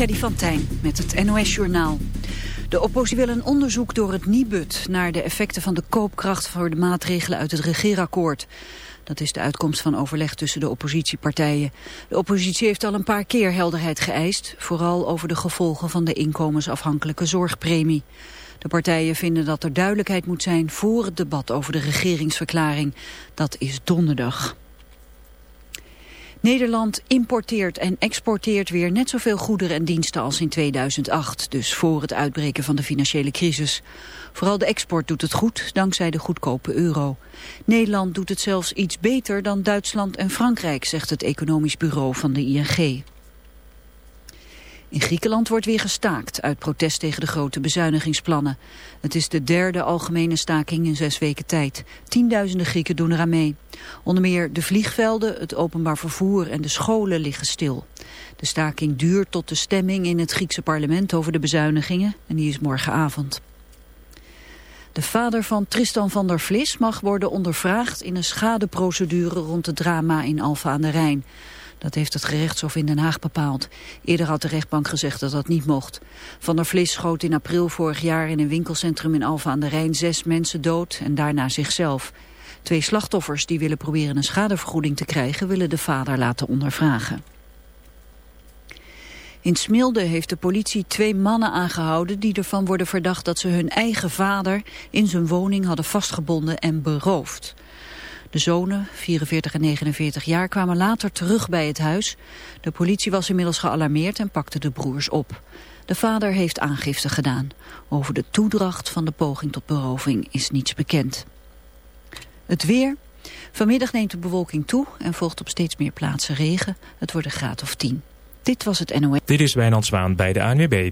Freddy van Tijn met het NOS-journaal. De oppositie wil een onderzoek door het Nibud naar de effecten van de koopkracht voor de maatregelen uit het regeerakkoord. Dat is de uitkomst van overleg tussen de oppositiepartijen. De oppositie heeft al een paar keer helderheid geëist, vooral over de gevolgen van de inkomensafhankelijke zorgpremie. De partijen vinden dat er duidelijkheid moet zijn voor het debat over de regeringsverklaring. Dat is donderdag. Nederland importeert en exporteert weer net zoveel goederen en diensten als in 2008, dus voor het uitbreken van de financiële crisis. Vooral de export doet het goed, dankzij de goedkope euro. Nederland doet het zelfs iets beter dan Duitsland en Frankrijk, zegt het economisch bureau van de ING. In Griekenland wordt weer gestaakt uit protest tegen de grote bezuinigingsplannen. Het is de derde algemene staking in zes weken tijd. Tienduizenden Grieken doen eraan mee. Onder meer de vliegvelden, het openbaar vervoer en de scholen liggen stil. De staking duurt tot de stemming in het Griekse parlement over de bezuinigingen en die is morgenavond. De vader van Tristan van der Vlis mag worden ondervraagd in een schadeprocedure rond het drama in Alfa aan de Rijn. Dat heeft het gerechtshof in Den Haag bepaald. Eerder had de rechtbank gezegd dat dat niet mocht. Van der Vlis schoot in april vorig jaar in een winkelcentrum in Alphen aan de Rijn zes mensen dood en daarna zichzelf. Twee slachtoffers die willen proberen een schadevergoeding te krijgen willen de vader laten ondervragen. In Smilde heeft de politie twee mannen aangehouden die ervan worden verdacht dat ze hun eigen vader in zijn woning hadden vastgebonden en beroofd. De zonen, 44 en 49 jaar, kwamen later terug bij het huis. De politie was inmiddels gealarmeerd en pakte de broers op. De vader heeft aangifte gedaan. Over de toedracht van de poging tot beroving is niets bekend. Het weer. Vanmiddag neemt de bewolking toe en volgt op steeds meer plaatsen regen. Het wordt een graad of 10. Dit was het NOS. Dit is Wijnand Zwaan bij de ANWB.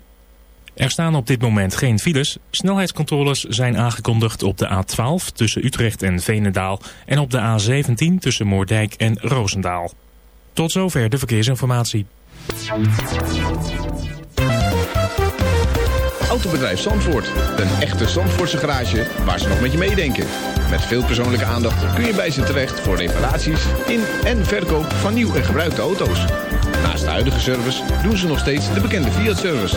Er staan op dit moment geen files. Snelheidscontroles zijn aangekondigd op de A12 tussen Utrecht en Veenendaal en op de A17 tussen Moordijk en Roosendaal. Tot zover de verkeersinformatie. Autobedrijf Zandvoort. Een echte Zandvoortse garage waar ze nog met je meedenken. Met veel persoonlijke aandacht kun je bij ze terecht voor reparaties in en verkoop van nieuw en gebruikte auto's. Naast de huidige service doen ze nog steeds de bekende Fiat-service.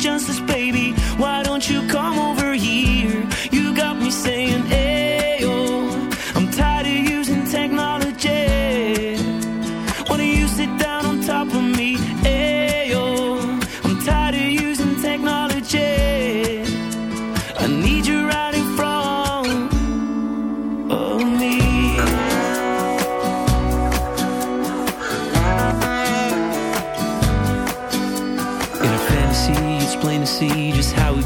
just as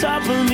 top of me?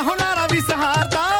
ਜਲਕ ਨਾ ਹੁਨਾਰਾ ਵੀ ਸਹਾਰਦਾ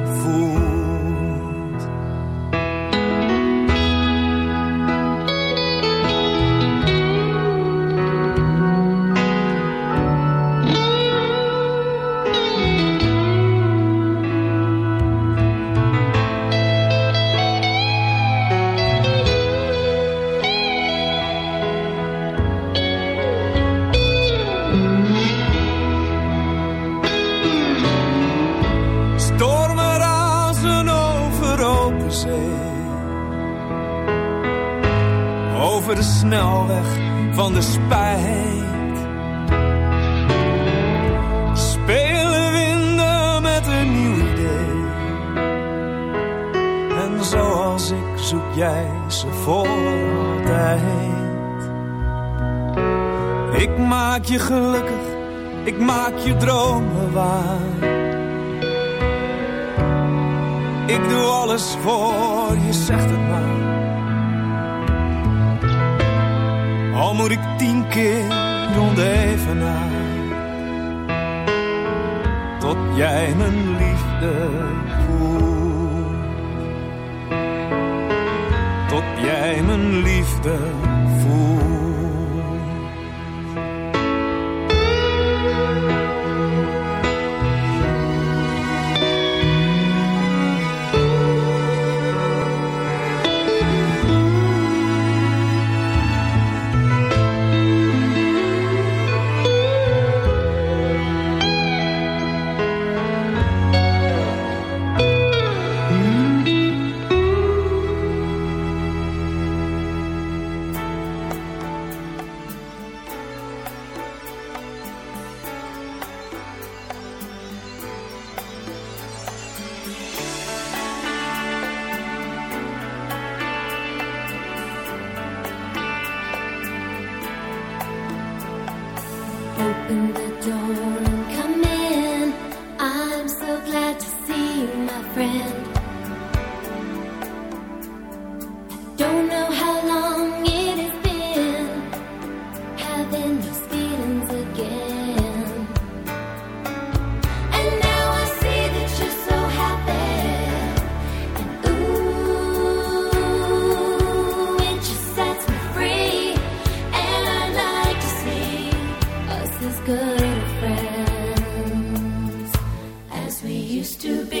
Ik maak je gelukkig, ik maak je dromen waar. Ik doe alles voor je, zegt het maar. Al moet ik tien keer rond. Tot jij mijn liefde jij mijn liefde voelt. We used to be.